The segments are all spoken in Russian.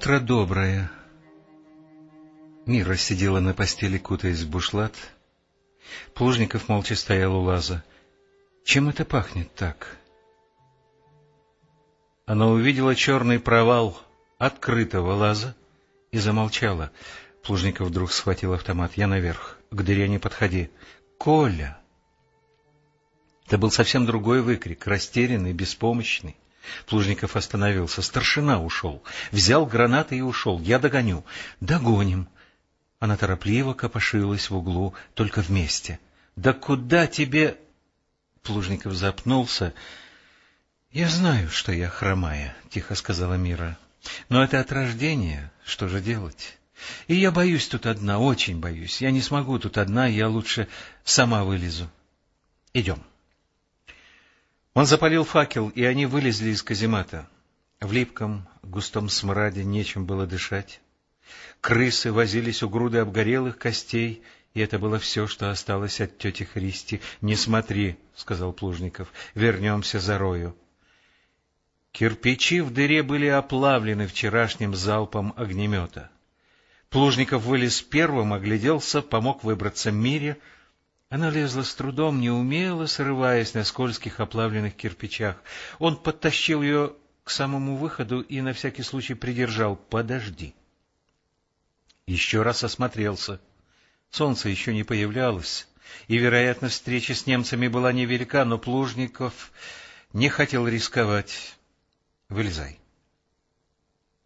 Утро доброе. Мира сидела на постели, кутаясь в бушлат. Плужников молча стоял у лаза. Чем это пахнет так? Она увидела черный провал открытого лаза и замолчала. Плужников вдруг схватил автомат. «Я наверх. К дыре не подходи». «Коля!» Это был совсем другой выкрик, растерянный, беспомощный. Плужников остановился. Старшина ушел. Взял гранаты и ушел. Я догоню. Догоним. Она торопливо копошилась в углу, только вместе. Да куда тебе... Плужников запнулся. — Я знаю, что я хромая, — тихо сказала Мира. — Но это от рождения. Что же делать? И я боюсь тут одна, очень боюсь. Я не смогу тут одна, я лучше сама вылезу. Идем. Он запалил факел, и они вылезли из каземата. В липком, густом смраде нечем было дышать. Крысы возились у груды обгорелых костей, и это было все, что осталось от тети Христи. — Не смотри, — сказал Плужников, — вернемся за рою. Кирпичи в дыре были оплавлены вчерашним залпом огнемета. Плужников вылез первым, огляделся, помог выбраться Мире — она лезла с трудом, неумело срываясь на скользких оплавленных кирпичах. Он подтащил ее к самому выходу и на всякий случай придержал. «Подожди». Еще раз осмотрелся. Солнце еще не появлялось, и, вероятно, встреча с немцами была невелика, но Плужников не хотел рисковать. «Вылезай».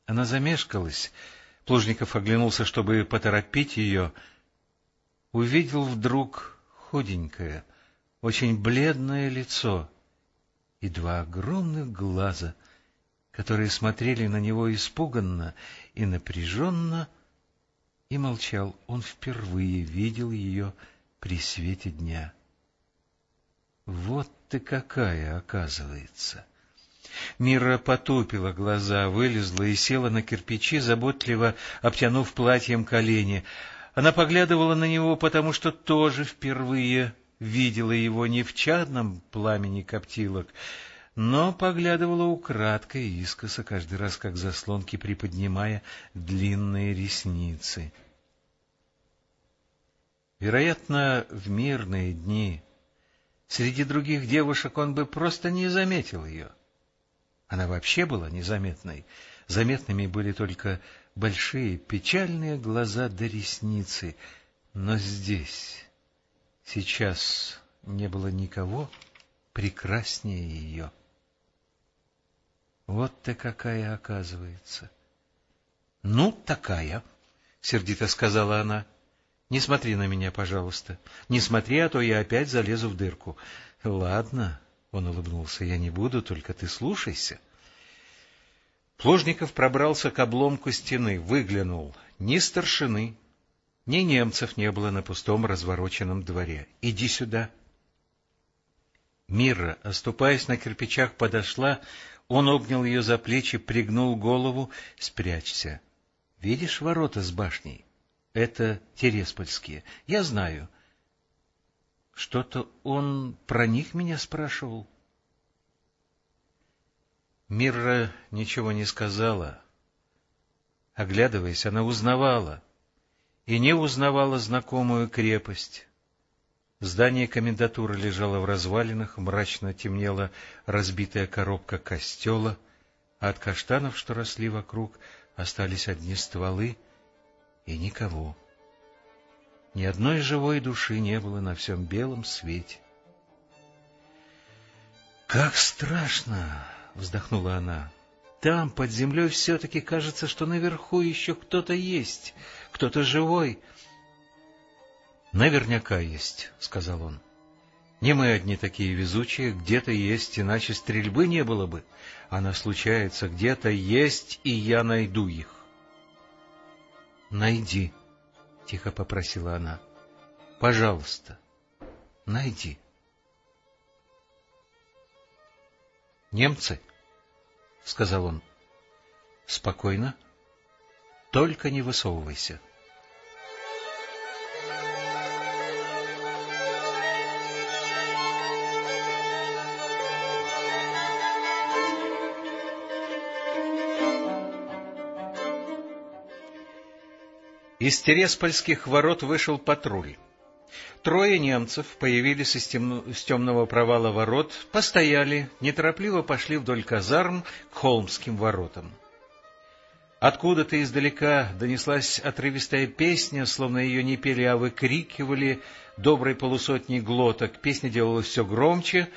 Она замешкалась. Плужников оглянулся, чтобы поторопить ее. Увидел вдруг худенькое, очень бледное лицо и два огромных глаза, которые смотрели на него испуганно и напряженно, и молчал. Он впервые видел ее при свете дня. Вот ты какая, оказывается! Мира потупила глаза, вылезла и села на кирпичи, заботливо обтянув платьем колени. Она поглядывала на него, потому что тоже впервые видела его не в чадном пламени коптилок, но поглядывала украдкой искоса, каждый раз как заслонки приподнимая длинные ресницы. Вероятно, в мирные дни среди других девушек он бы просто не заметил ее. Она вообще была незаметной, заметными были только большие печальные глаза до ресницы, но здесь, сейчас не было никого прекраснее ее. Вот ты какая оказывается. — Ну, такая, — сердито сказала она. — Не смотри на меня, пожалуйста. Не смотри, а то я опять залезу в дырку. — Ладно, — он улыбнулся, — я не буду, только ты слушайся. — Плужников пробрался к обломку стены, выглянул. Ни старшины, ни немцев не было на пустом развороченном дворе. — Иди сюда. Мира, оступаясь на кирпичах, подошла, он обнял ее за плечи, пригнул голову. — Спрячься. Видишь ворота с башней? Это Тереспольские. Я знаю. Что-то он про них меня спрашивал. Мирра ничего не сказала. Оглядываясь, она узнавала и не узнавала знакомую крепость. Здание комендатуры лежало в развалинах, мрачно темнела разбитая коробка костела, а от каштанов, что росли вокруг, остались одни стволы и никого. Ни одной живой души не было на всем белом свете. «Как страшно!» — вздохнула она. Там, под землей, все-таки кажется, что наверху еще кто-то есть, кто-то живой. — Наверняка есть, — сказал он. — Не мы одни такие везучие, где-то есть, иначе стрельбы не было бы. Она случается, где-то есть, и я найду их. — Найди, — тихо попросила она. — Пожалуйста, найди. — Немцы, — сказал он. — Спокойно. Только не высовывайся. — Из Тереспольских ворот вышел патруль. Трое немцев появились из, темно, из темного провала ворот, постояли, неторопливо пошли вдоль казарм к холмским воротам. Откуда-то издалека донеслась отрывистая песня, словно ее не пели, а выкрикивали доброй полусотни глоток. Песня делалась все громче.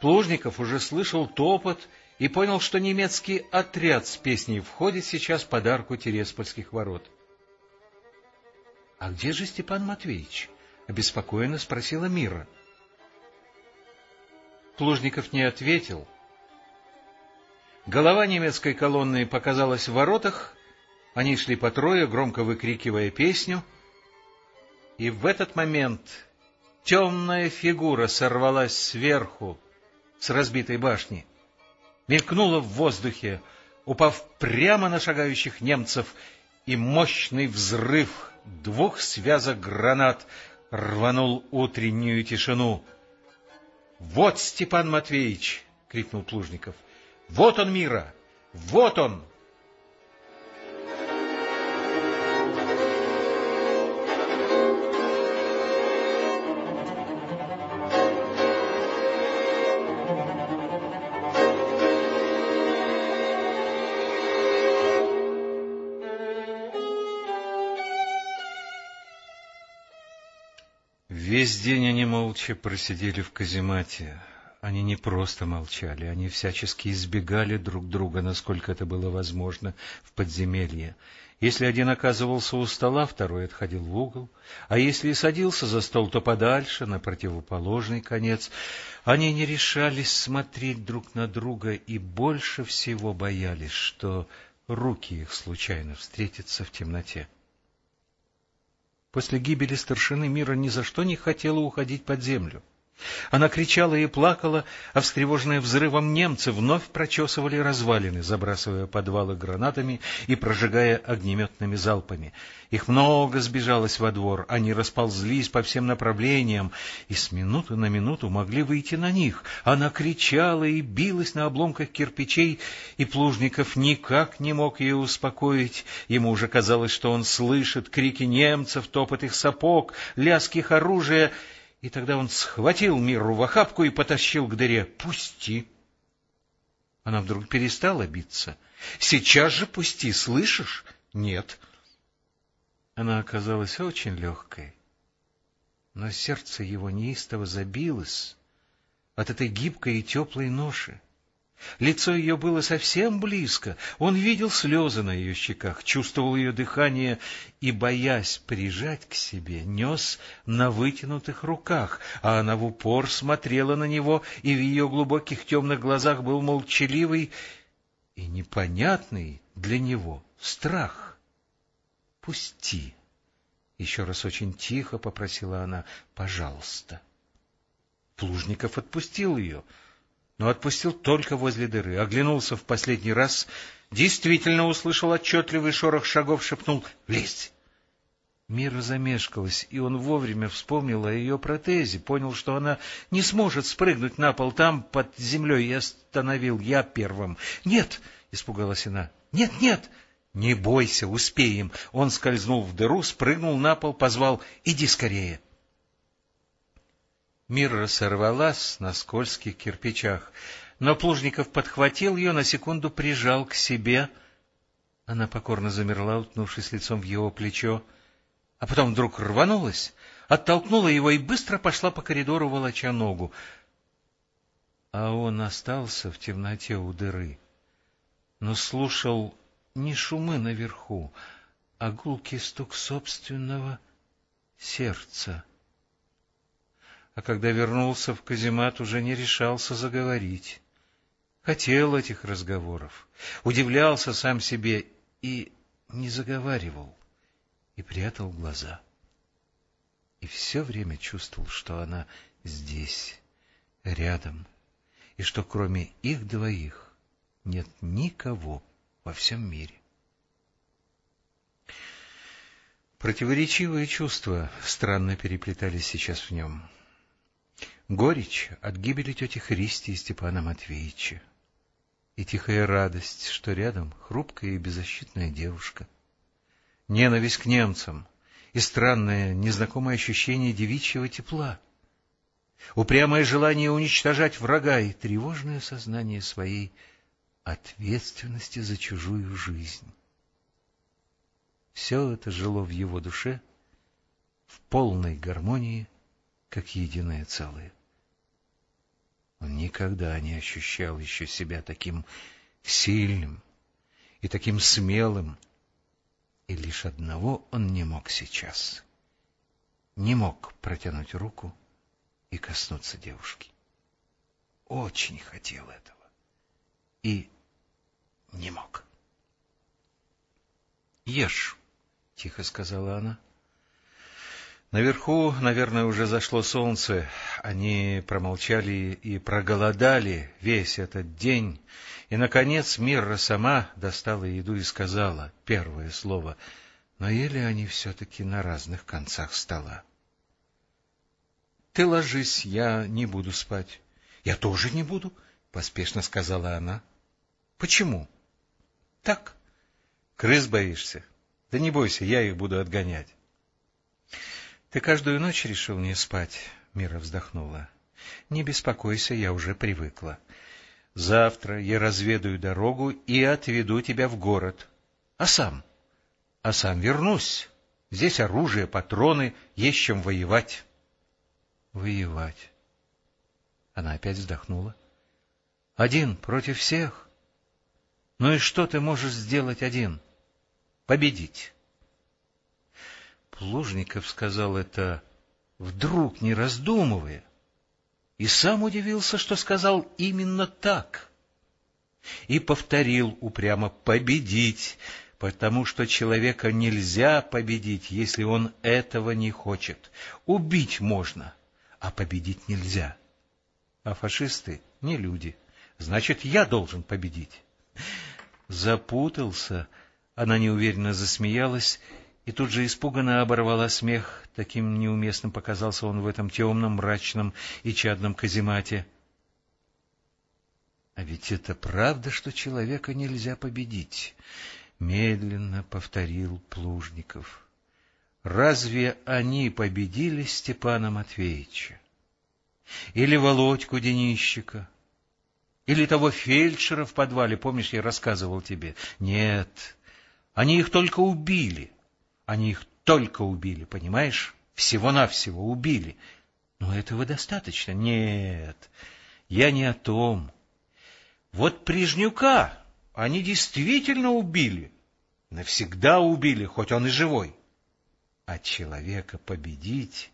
Плужников уже слышал топот и понял, что немецкий отряд с песней входит сейчас под арку Тереспольских ворот. — А где же Степан Матвеевич? — обеспокоенно спросила Мира. Плужников не ответил — Голова немецкой колонны показалась в воротах, они шли по трое, громко выкрикивая песню, и в этот момент темная фигура сорвалась сверху, с разбитой башни, мелькнула в воздухе, упав прямо на шагающих немцев, и мощный взрыв двух связок гранат рванул утреннюю тишину. — Вот Степан Матвеевич! — крикнул Плужников. — вот он, мира! Вот он! Весь день они молча просидели в каземате. Они не просто молчали, они всячески избегали друг друга, насколько это было возможно в подземелье. Если один оказывался у стола, второй отходил в угол, а если и садился за стол, то подальше, на противоположный конец. Они не решались смотреть друг на друга и больше всего боялись, что руки их случайно встретятся в темноте. После гибели старшины мира ни за что не хотела уходить под землю. Она кричала и плакала, а встревоженные взрывом немцы вновь прочесывали развалины, забрасывая подвалы гранатами и прожигая огнеметными залпами. Их много сбежалось во двор, они расползлись по всем направлениям и с минуты на минуту могли выйти на них. Она кричала и билась на обломках кирпичей, и Плужников никак не мог ее успокоить. Ему уже казалось, что он слышит крики немцев, топот их сапог, лязг их оружия — и тогда он схватил Миру в охапку и потащил к дыре. «Пусти!» Она вдруг перестала биться. «Сейчас же пусти, слышишь?» «Нет». Она оказалась очень легкой, но сердце его неистово забилось от этой гибкой и теплой ноши. Лицо ее было совсем близко, он видел слезы на ее щеках, чувствовал ее дыхание и, боясь прижать к себе, нес на вытянутых руках, а она в упор смотрела на него, и в ее глубоких темных глазах был молчаливый и непонятный для него страх. — Пусти! — еще раз очень тихо попросила она. — Пожалуйста. Плужников отпустил ее — но отпустил только возле дыры. Оглянулся в последний раз, действительно услышал отчетливый шорох шагов, шепнул «Лезь!». Мира замешкалась, и он вовремя вспомнил о ее протезе, понял, что она не сможет спрыгнуть на пол там, под землей, и остановил я первым. «Нет!» — испугалась она. «Нет, нет!» «Не бойся, успеем!» Он скользнул в дыру, спрыгнул на пол, позвал «Иди скорее!» Мира сорвалась на скользких кирпичах, но Плужников подхватил ее, на секунду прижал к себе. Она покорно замерла, утнувшись лицом в его плечо, а потом вдруг рванулась, оттолкнула его и быстро пошла по коридору, волоча ногу. А он остался в темноте у дыры, но слушал не шумы наверху, а гулкий стук собственного сердца а когда вернулся в каземат, уже не решался заговорить. Хотел этих разговоров, удивлялся сам себе и не заговаривал, и прятал глаза. И все время чувствовал, что она здесь, рядом, и что кроме их двоих нет никого во всем мире. Противоречивые чувства странно переплетались сейчас в нем — горечь от гибели тети Христи и Степана Матвеевича, и тихая радость, что рядом хрупкая и беззащитная девушка, ненависть к немцам и странное, незнакомое ощущение девичьего тепла, упрямое желание уничтожать врага и тревожное сознание своей ответственности за чужую жизнь. Все это жило в его душе в полной гармонии, как единое целое. Он никогда не ощущал еще себя таким сильным и таким смелым, и лишь одного он не мог сейчас. Не мог протянуть руку и коснуться девушки. Очень хотел этого. И не мог. «Ешь», — тихо сказала она. Наверху, наверное, уже зашло солнце. Они промолчали и проголодали весь этот день. И, наконец, Мирра сама достала еду и сказала первое слово. Но ели они все-таки на разных концах стола. — Ты ложись, я не буду спать. — Я тоже не буду, — поспешно сказала она. — Почему? — Так. — Крыс боишься? Да не бойся, я их буду отгонять. — Ты каждую ночь решил не спать? — Мира вздохнула. — Не беспокойся, я уже привыкла. Завтра я разведаю дорогу и отведу тебя в город. А сам? А сам вернусь. Здесь оружие, патроны, есть чем воевать. Воевать. Она опять вздохнула. Один против всех? Ну и что ты можешь сделать один? Победить. Плужников сказал это вдруг, не раздумывая, и сам удивился, что сказал именно так. И повторил упрямо «победить», потому что человека нельзя победить, если он этого не хочет. Убить можно, а победить нельзя. А фашисты не люди, значит, я должен победить. Запутался, она неуверенно засмеялась и тут же испуганно оборвала смех, таким неуместным показался он в этом темном, мрачном и чадном каземате. — А ведь это правда, что человека нельзя победить? — медленно повторил Плужников. — Разве они победили Степана Матвеевича? Или Володьку Денищика? Или того фельдшера в подвале, помнишь, я рассказывал тебе? Нет, они их только убили. — они их только убили, понимаешь? Всего-навсего убили. Но этого достаточно? Нет, я не о том. Вот Прижнюка они действительно убили. Навсегда убили, хоть он и живой. А человека победить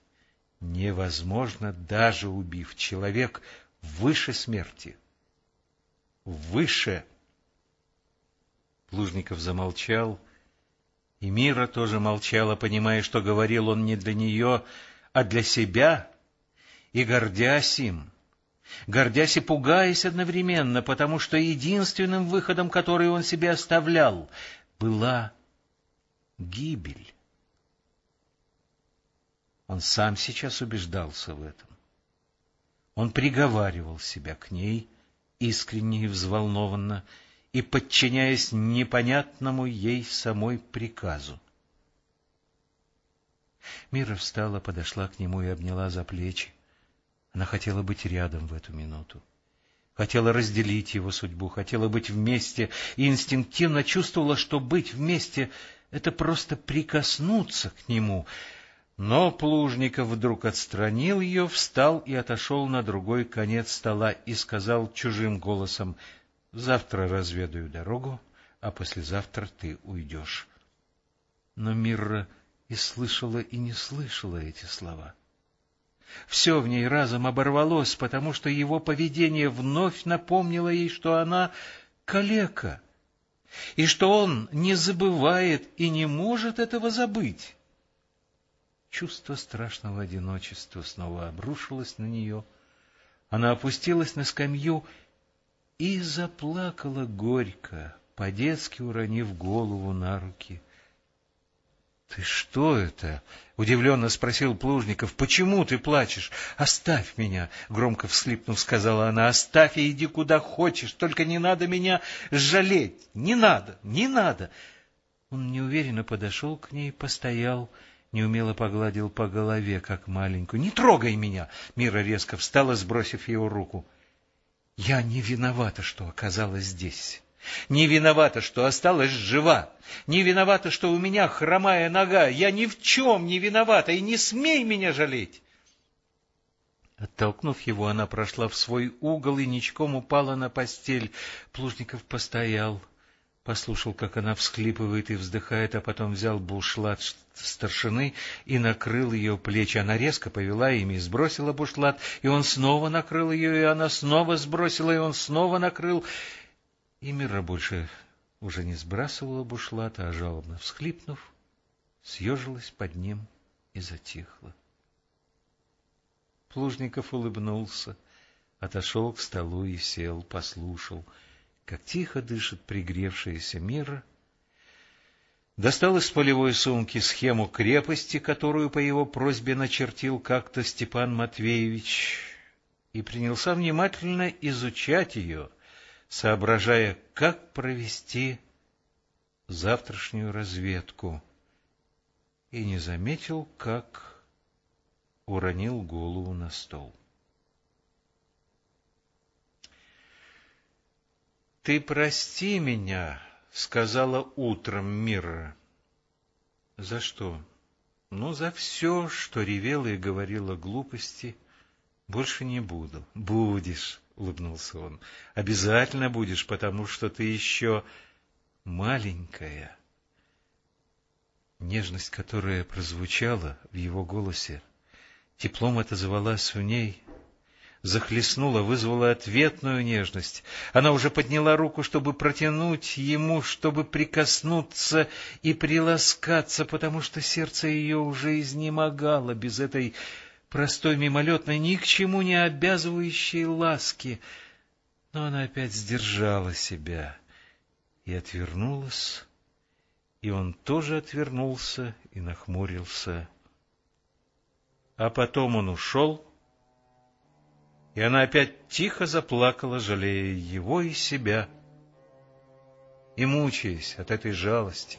невозможно, даже убив. Человек выше смерти. Выше. Плужников замолчал и Мира тоже молчала, понимая, что говорил он не для нее, а для себя, и гордясь им, гордясь и пугаясь одновременно, потому что единственным выходом, который он себе оставлял, была гибель. Он сам сейчас убеждался в этом. Он приговаривал себя к ней, искренне и взволнованно, и подчиняясь непонятному ей самой приказу. Мира встала, подошла к нему и обняла за плечи. Она хотела быть рядом в эту минуту. Хотела разделить его судьбу, хотела быть вместе, и инстинктивно чувствовала, что быть вместе — это просто прикоснуться к нему. Но Плужников вдруг отстранил ее, встал и отошел на другой конец стола и сказал чужим голосом — Завтра разведаю дорогу, а послезавтра ты уйдешь. Но Мирра и слышала, и не слышала эти слова. Все в ней разом оборвалось, потому что его поведение вновь напомнило ей, что она калека, и что он не забывает и не может этого забыть. Чувство страшного одиночества снова обрушилось на нее. Она опустилась на скамью и заплакала горько, по-детски уронив голову на руки. — Ты что это? — удивленно спросил Плужников. — Почему ты плачешь? — Оставь меня! — громко вслипнув, сказала она. — Оставь и иди куда хочешь, только не надо меня жалеть. Не надо, не надо. — Он неуверенно подошел к ней, постоял, неумело погладил по голове, как маленькую. — Не трогай меня! — Мира резко встала, сбросив его руку. — Я не виновата, что оказалась здесь. Не виновата, что осталась жива. Не виновата, что у меня хромая нога. Я ни в чем не виновата, и не смей меня жалеть. Оттолкнув его, она прошла в свой угол и ничком упала на постель. Плужников постоял, послушал, как она всхлипывает и вздыхает, а потом взял бушлат старшины и накрыл ее плечи. Она резко повела ими сбросила бушлат, и он снова накрыл ее, и она снова сбросила, и он снова накрыл. И Мира больше уже не сбрасывала бушлата, а жалобно всхлипнув, съежилась под ним и затихла. Плужников улыбнулся, отошел к столу и сел, послушал, как тихо дышит пригревшаяся мира, достал из полевой сумки схему крепости, которую по его просьбе начертил как-то Степан Матвеевич, и принялся внимательно изучать ее, соображая, как провести завтрашнюю разведку, и не заметил, как уронил голову на стол. — Ты прости меня, — сказала утром Мира. — За что? — Ну, за все, что ревела и говорила глупости. Больше не буду. — Будешь, — улыбнулся он. — Обязательно будешь, потому что ты еще маленькая. Нежность, которая прозвучала в его голосе, — Теплом отозвалась в ней, захлестнула, вызвала ответную нежность. Она уже подняла руку, чтобы протянуть ему, чтобы прикоснуться и приласкаться, потому что сердце ее уже изнемогало без этой простой мимолетной, ни к чему не обязывающей ласки. Но она опять сдержала себя и отвернулась, и он тоже отвернулся и нахмурился. А потом он ушел, и она опять тихо заплакала, жалея его и себя, и мучаясь от этой жалости.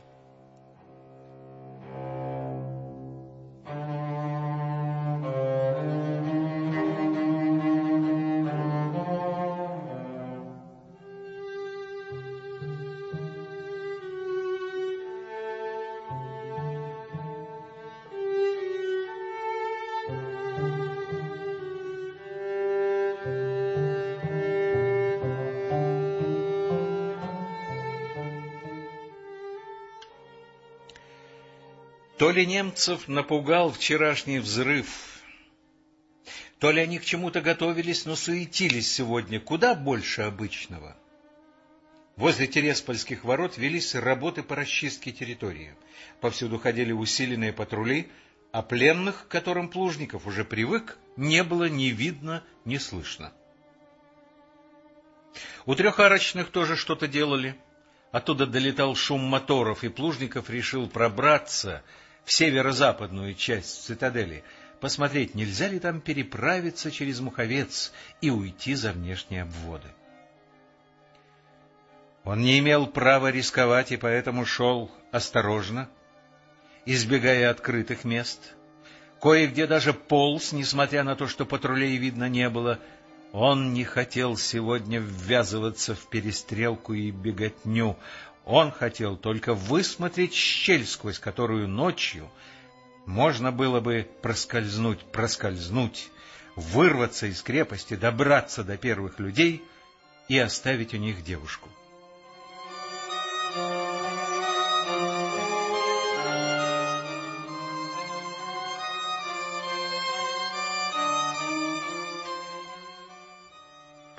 То ли немцев напугал вчерашний взрыв, то ли они к чему-то готовились, но суетились сегодня куда больше обычного. Возле Тереспольских ворот велись работы по расчистке территории. Повсюду ходили усиленные патрули, а пленных, к которым Плужников уже привык, не было ни видно, ни слышно. У трехарочных тоже что-то делали. Оттуда долетал шум моторов, и Плужников решил пробраться в северо-западную часть цитадели, посмотреть, нельзя ли там переправиться через Муховец и уйти за внешние обводы. Он не имел права рисковать и поэтому шел осторожно, избегая открытых мест. Кое-где даже полз, несмотря на то, что патрулей видно не было. Он не хотел сегодня ввязываться в перестрелку и беготню. Он хотел только высмотреть щель, сквозь которую ночью можно было бы проскользнуть, проскользнуть, вырваться из крепости, добраться до первых людей и оставить у них девушку.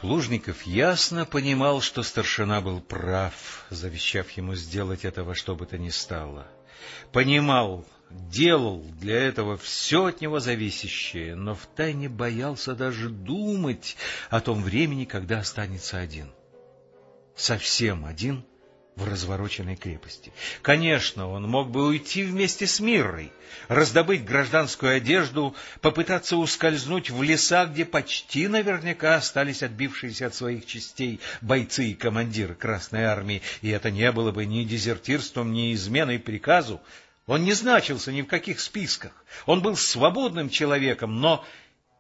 Плужников ясно понимал, что старшина был прав, завещав ему сделать это во что бы то ни стало. Понимал, делал для этого все от него зависящее, но втайне боялся даже думать о том времени, когда останется один. Совсем один в развороченной крепости. Конечно, он мог бы уйти вместе с Миррой, раздобыть гражданскую одежду, попытаться ускользнуть в леса, где почти наверняка остались отбившиеся от своих частей бойцы и командиры Красной Армии, и это не было бы ни дезертирством, ни изменой приказу. Он не значился ни в каких списках, он был свободным человеком, но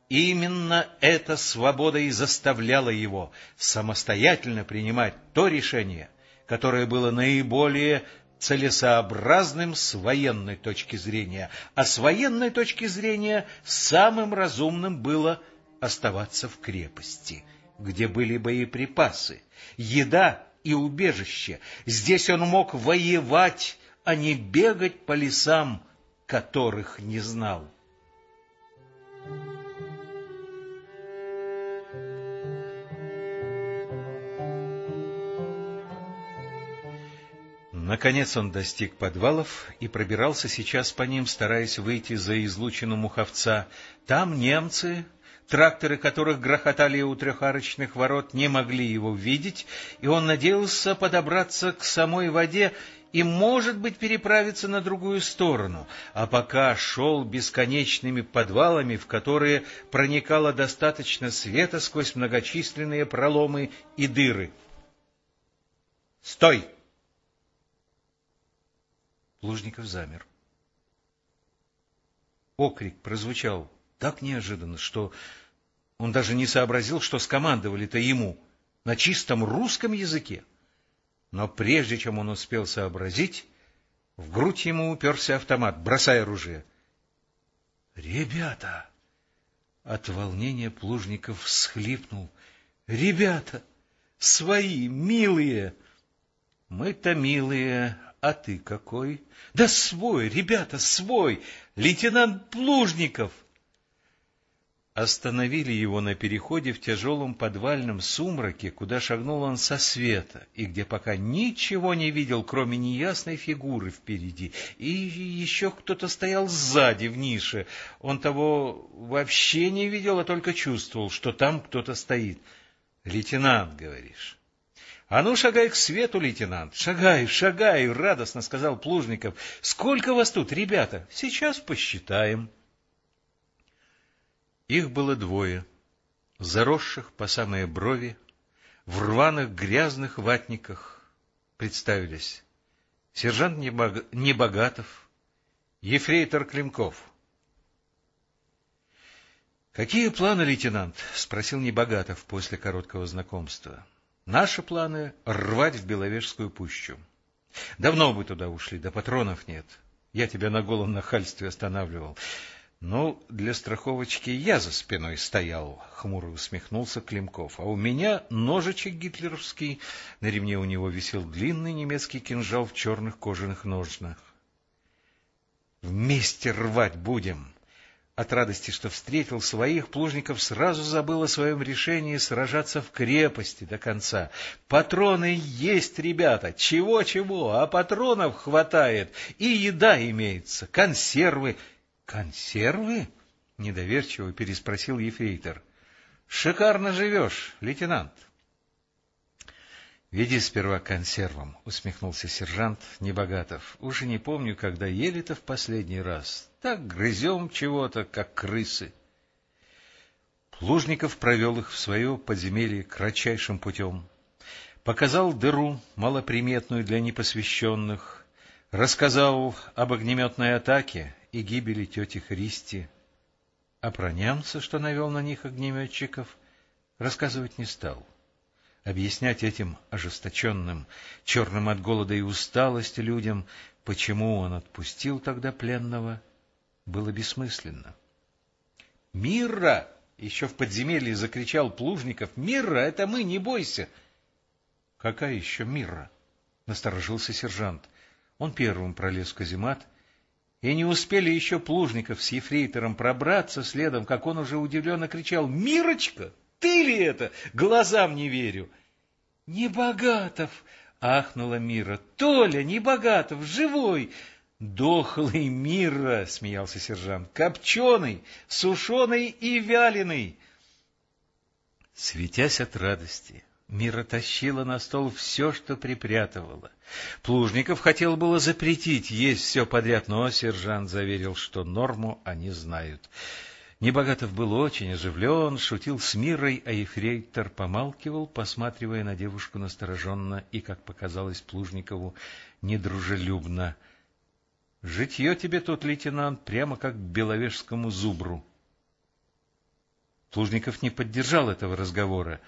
именно эта свобода и заставляла его самостоятельно принимать то решение, которое было наиболее целесообразным с военной точки зрения, а с военной точки зрения самым разумным было оставаться в крепости, где были боеприпасы, еда и убежище. Здесь он мог воевать, а не бегать по лесам, которых не знал. Наконец он достиг подвалов и пробирался сейчас по ним, стараясь выйти за излучину Муховца. Там немцы, тракторы которых грохотали у трехарочных ворот, не могли его видеть, и он надеялся подобраться к самой воде и, может быть, переправиться на другую сторону, а пока шел бесконечными подвалами, в которые проникало достаточно света сквозь многочисленные проломы и дыры. «Стой!» Плужников замер. Окрик прозвучал так неожиданно, что он даже не сообразил, что скомандовали-то ему на чистом русском языке. Но прежде чем он успел сообразить, в грудь ему уперся автомат, бросая оружие. «Ребята!» От волнения Плужников всхлипнул. «Ребята! Свои, милые!» «Мы-то милые, а ты какой? Да свой, ребята, свой, лейтенант Плужников. Остановили его на переходе в тяжелом подвальном сумраке, куда шагнул он со света, и где пока ничего не видел, кроме неясной фигуры впереди. И еще кто-то стоял сзади, в нише. Он того вообще не видел, а только чувствовал, что там кто-то стоит. — Лейтенант, говоришь? — А ну, шагай к свету, лейтенант! Шагай, шагай! — радостно сказал Плужников. — Сколько вас тут, ребята? Сейчас посчитаем. Их было двое, заросших по самые брови, в рваных грязных ватниках. Представились. Сержант Небогатов, ефрейтор Климков. — Какие планы, лейтенант? — спросил Небогатов после короткого знакомства. — Наши планы — рвать в Беловежскую пущу. Давно бы туда ушли, да патронов нет. Я тебя на голом нахальстве останавливал. Ну, для страховочки я за спиной стоял, — хмуро усмехнулся Климков. А у меня ножичек гитлеровский, на ремне у него висел длинный немецкий кинжал в черных кожаных ножнах. Вместе рвать будем! От радости, что встретил своих, Плужников сразу забыл о своем решении сражаться в крепости до конца. Патроны есть, ребята, чего-чего, а патронов хватает, и еда имеется, консервы. — Консервы? — недоверчиво переспросил ефрейтор. — Шикарно живешь, лейтенант. — Веди сперва консервом, — усмехнулся сержант Небогатов. — Уже не помню, когда ели-то в последний раз. Так грызем чего-то, как крысы. Плужников провел их в свое подземелье кратчайшим путем. Показал дыру, малоприметную для непосвященных, рассказал об огнеметной атаке и гибели тети Христи. А про немца, что навел на них огнеметчиков, рассказывать не стал. — объяснять этим ожесточенным, черным от голода и усталости людям, почему он отпустил тогда пленного, было бессмысленно. «Мирра!» — еще в подземелье закричал Плужников. «Мирра, это мы, не бойся!» «Какая еще Мирра?» — насторожился сержант. Он первым пролез в каземат, и не успели еще Плужников с ефрейтором пробраться следом, как он уже удивленно кричал «Мирочка!» Ты ли это? Глазам не верю. — Небогатов! — ахнула Мира. — Толя, Небогатов, живой! — Дохлый Мира! — смеялся сержант. — Копченый, сушеный и вяленый! Светясь от радости, Мира тащила на стол все, что припрятывала. Плужников хотел было запретить есть все подряд, но сержант заверил, что норму они знают. Небогатов был очень оживлен, шутил с Мирой, а ефрейтор помалкивал, посматривая на девушку настороженно и, как показалось Плужникову, недружелюбно. — Житье тебе тут, лейтенант, прямо как беловежскому зубру. Плужников не поддержал этого разговора.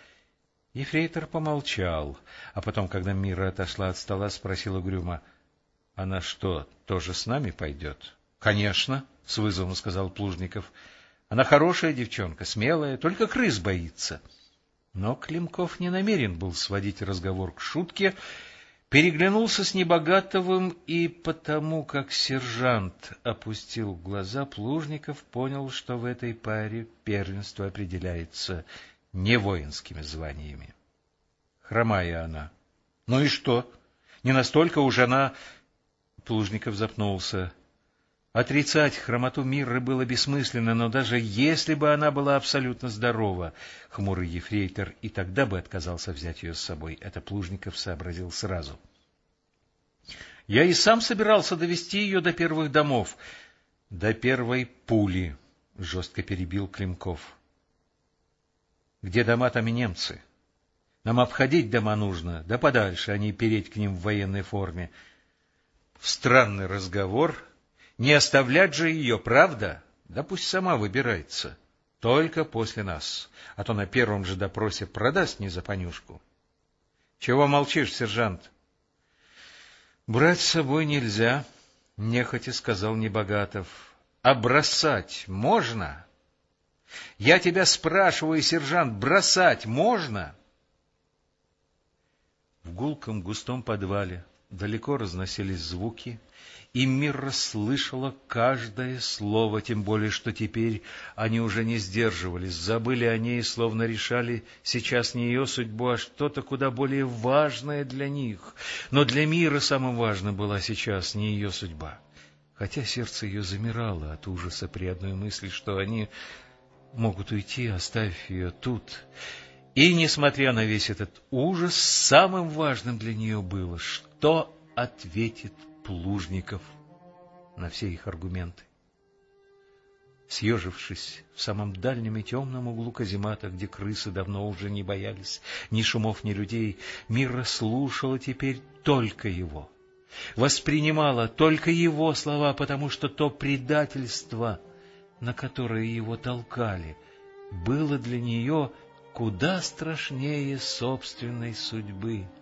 Ефрейтор помолчал, а потом, когда Мира отошла от стола, спросил угрюмо, — Она что, тоже с нами пойдет? — Конечно, — с вызовом сказал Плужников. — Она хорошая девчонка, смелая, только крыс боится. Но Климков не намерен был сводить разговор к шутке, переглянулся с Небогатовым, и потому как сержант опустил глаза, Плужников понял, что в этой паре первенство определяется не воинскими званиями. Хромая она. Ну и что? Не настолько уж она... Плужников запнулся. Отрицать хромоту Мирры было бессмысленно, но даже если бы она была абсолютно здорова, хмурый ефрейтор и тогда бы отказался взять ее с собой. Это Плужников сообразил сразу. Я и сам собирался довести ее до первых домов. До первой пули, — жестко перебил Климков. Где дома, там и немцы. Нам обходить дома нужно, да подальше, а не переть к ним в военной форме. В странный разговор не оставлять же ее, правда? Да пусть сама выбирается. Только после нас, а то на первом же допросе продаст не за понюшку. Чего молчишь, сержант? Брать с собой нельзя, — нехотя сказал Небогатов. А бросать можно? — я тебя спрашиваю, сержант, бросать можно? В гулком густом подвале далеко разносились звуки, и мир расслышала каждое слово, тем более, что теперь они уже не сдерживались, забыли о ней, словно решали сейчас не ее судьбу, а что-то куда более важное для них. Но для мира самым важным была сейчас не ее судьба. Хотя сердце ее замирало от ужаса при одной мысли, что они могут уйти, оставив ее тут. И, несмотря на весь этот ужас, самым важным для нее было, что ответит Плужников на все их аргументы. Съежившись в самом дальнем и темном углу каземата, где крысы давно уже не боялись ни шумов, ни людей, Мира слушала теперь только его, воспринимала только его слова, потому что то предательство, на которое его толкали, было для нее куда страшнее собственной судьбы. —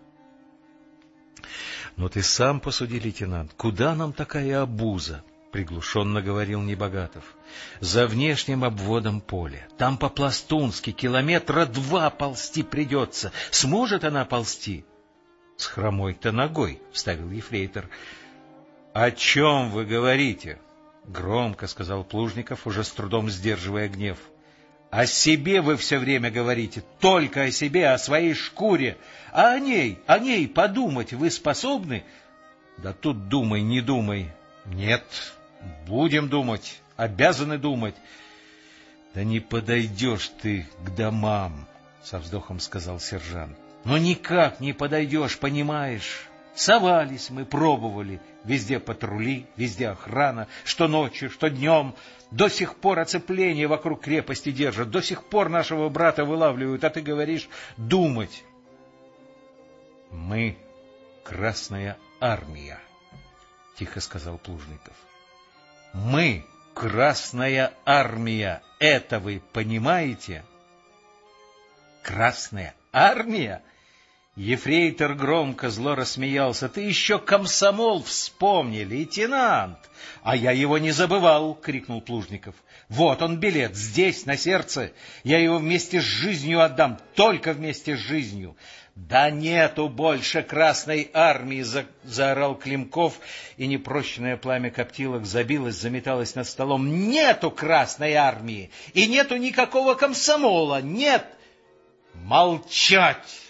Но ты сам посуди, лейтенант, куда нам такая обуза? — приглушенно говорил Небогатов. — За внешним обводом поля. Там по-пластунски километра два ползти придется. Сможет она ползти? — С хромой-то ногой, — вставил ефрейтор. — О чем вы говорите? — громко сказал Плужников, уже с трудом сдерживая гнев. — О себе вы все время говорите, только о себе, о своей шкуре. А о ней, о ней подумать вы способны? Да тут думай, не думай. Нет, будем думать, обязаны думать. Да не подойдешь ты к домам, — со вздохом сказал сержант. Но никак не подойдешь, понимаешь? Совались мы, пробовали. Везде патрули, везде охрана, что ночью, что днем. До сих пор оцепление вокруг крепости держат, до сих пор нашего брата вылавливают, а ты говоришь думать. Мы — Красная Армия, — тихо сказал Плужников. Мы — Красная Армия, это вы понимаете? Красная Армия? — Ефрейтор громко зло рассмеялся. — Ты еще комсомол вспомни, лейтенант! — А я его не забывал! — крикнул Плужников. — Вот он билет, здесь, на сердце. Я его вместе с жизнью отдам, только вместе с жизнью. — Да нету больше Красной Армии! За... — заорал Климков, и непрощенное пламя коптилок забилось, заметалось над столом. — Нету Красной Армии! И нету никакого комсомола! Нет! — Молчать!